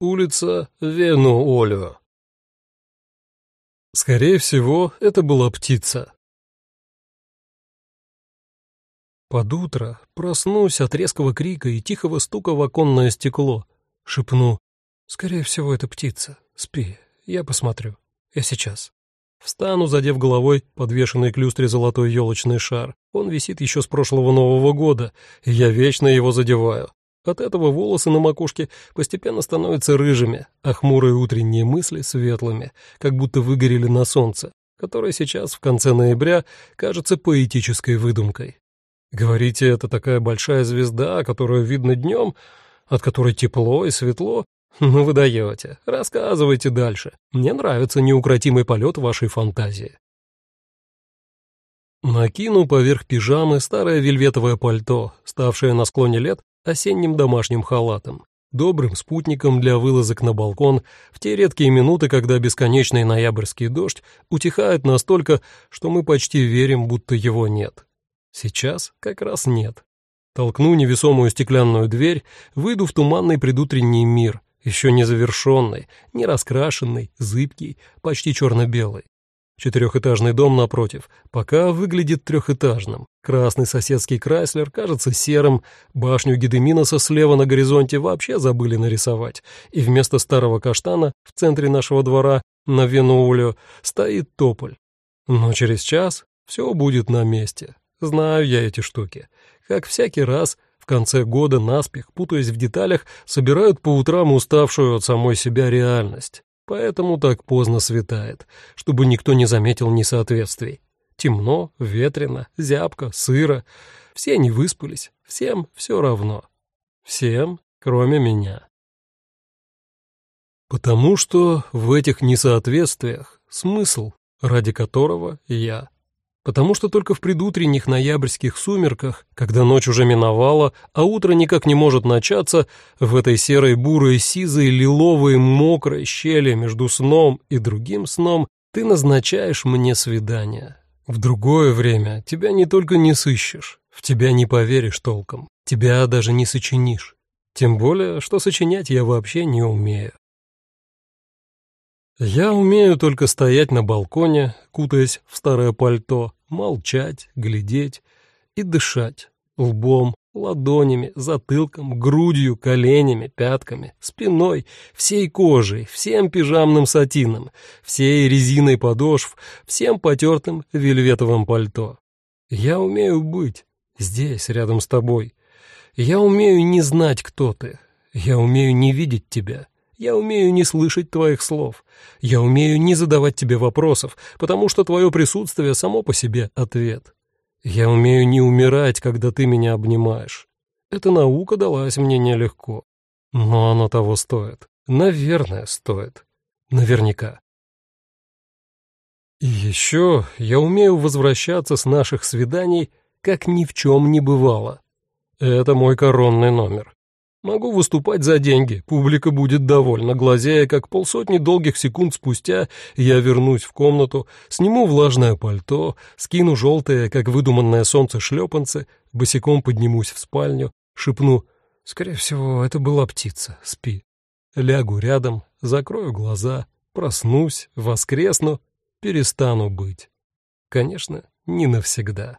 улица Вену-Олю. Скорее всего, это была птица. Под утро проснусь от резкого крика и тихого стука в оконное стекло. Шепну. Скорее всего, это птица. Спи, я посмотрю. Я сейчас. Встану, задев головой подвешенный к люстре золотой елочный шар. Он висит еще с прошлого Нового года, и я вечно его задеваю. От этого волосы на макушке постепенно становятся рыжими, а хмурые утренние мысли — светлыми, как будто выгорели на солнце, которое сейчас, в конце ноября, кажется поэтической выдумкой. Говорите, это такая большая звезда, которую видно днем, от которой тепло и светло, «Ну вы даете. Рассказывайте дальше. Мне нравится неукротимый полет вашей фантазии». Накину поверх пижамы старое вельветовое пальто, ставшее на склоне лет осенним домашним халатом, добрым спутником для вылазок на балкон в те редкие минуты, когда бесконечный ноябрьский дождь утихает настолько, что мы почти верим, будто его нет. Сейчас как раз нет. Толкну невесомую стеклянную дверь, выйду в туманный предутренний мир, еще не завершенный, не раскрашенный, зыбкий, почти черно-белый. Четырехэтажный дом напротив пока выглядит трехэтажным. Красный соседский Крайслер кажется серым, башню Гедеминоса слева на горизонте вообще забыли нарисовать, и вместо старого каштана в центре нашего двора на Венуулио стоит тополь. Но через час все будет на месте. Знаю я эти штуки. Как всякий раз конце года наспех, путаясь в деталях, собирают по утрам уставшую от самой себя реальность. Поэтому так поздно светает, чтобы никто не заметил несоответствий. Темно, ветрено, зябко, сыро. Все не выспались, всем все равно. Всем, кроме меня. Потому что в этих несоответствиях смысл, ради которого я потому что только в предутренних ноябрьских сумерках, когда ночь уже миновала, а утро никак не может начаться, в этой серой бурой, сизой, лиловой, мокрой щели между сном и другим сном ты назначаешь мне свидание. В другое время тебя не только не сыщешь, в тебя не поверишь толком, тебя даже не сочинишь. Тем более, что сочинять я вообще не умею. Я умею только стоять на балконе, кутаясь в старое пальто, молчать, глядеть и дышать лбом, ладонями, затылком, грудью, коленями, пятками, спиной, всей кожей, всем пижамным сатином, всей резиной подошв, всем потертым вельветовым пальто. Я умею быть здесь, рядом с тобой. Я умею не знать, кто ты. Я умею не видеть тебя. Я умею не слышать твоих слов. Я умею не задавать тебе вопросов, потому что твое присутствие само по себе ответ. Я умею не умирать, когда ты меня обнимаешь. Эта наука далась мне нелегко. Но оно того стоит. Наверное, стоит. Наверняка. И еще я умею возвращаться с наших свиданий, как ни в чем не бывало. Это мой коронный номер. Могу выступать за деньги, публика будет довольна, глазея, как полсотни долгих секунд спустя я вернусь в комнату, сниму влажное пальто, скину желтые, как выдуманное солнце, шлепанцы, босиком поднимусь в спальню, шепну «Скорее всего, это была птица, спи». Лягу рядом, закрою глаза, проснусь, воскресну, перестану быть. Конечно, не навсегда.